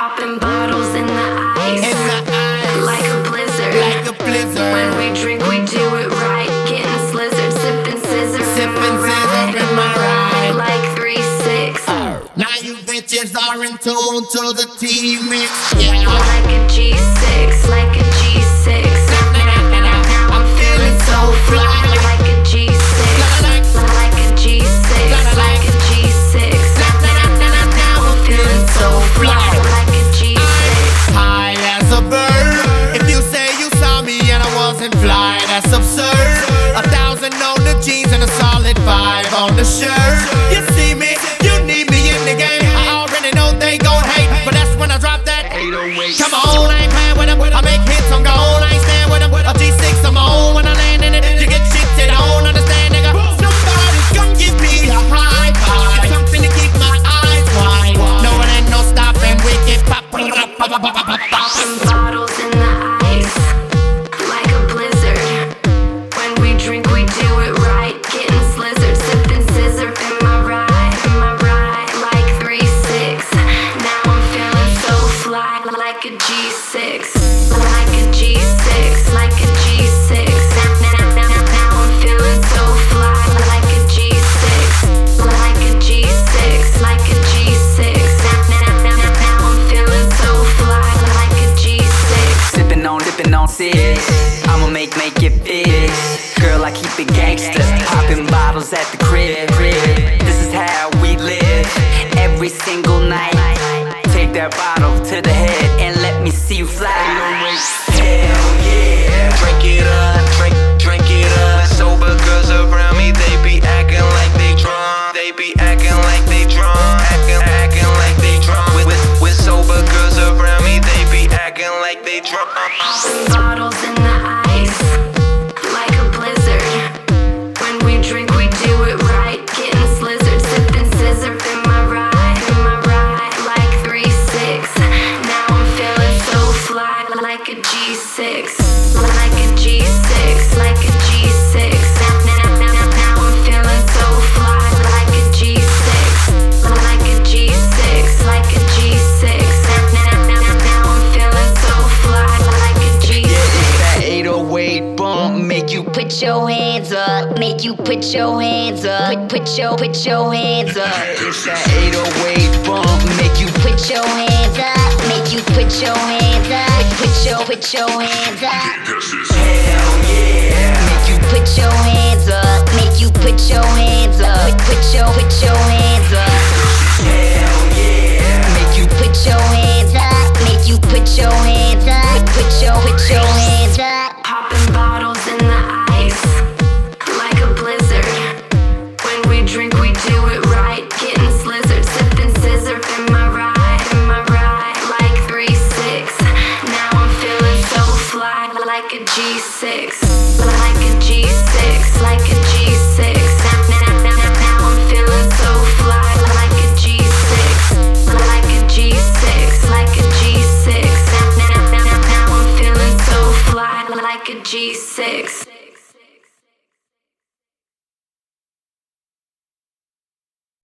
Popping bottles in the ice. In the ice. Like a blizzard. Like a blizzard. When we drink, we do it right. Getting slizzard, sipping scissor. Sipping scissor in my ride. Like three six. Oh. Now you bitches are in tune to the T-Mix. Yeah. Like a G6. Like a G6. Me and I wasn't fly, that's absurd. A thousand on the jeans and a solid five on the shirt. Like a G6. Like a G6. Like a G6. Now, I'm feeling so fly. Like a G6. Like a G6. Like a G6. Now, I'm feeling so fly. Like a G6. Sipping on, dipping on six. I'ma make, make it fit. Girl, I keep it gangster. Popping bottles at the crib. This is how we live. Every single night. Take that bottle to the head and let me see you fly. Hell yeah. Drink it up, G6, like a G6, like a G6. Now, now, now, now, now I'm feeling so fly, like a G6, like a G6, like a G6. Now, now, now, now, now I'm feeling so fly, like a G6. It's that 808 bump, make you Put your hands up, make you put your hands up. Put, put your, put your hands up. It's that 808 bump, make you Put your hands up, make you put your hands up. Put your, put your hands up. hell yeah. Make you put your hands up, G6, like a G6, like a G6. Now, now, now, now, I'm feeling so fly, like a G6, like a G6, like a G6. Now, now, now, now, now I'm feeling so fly, like a G6.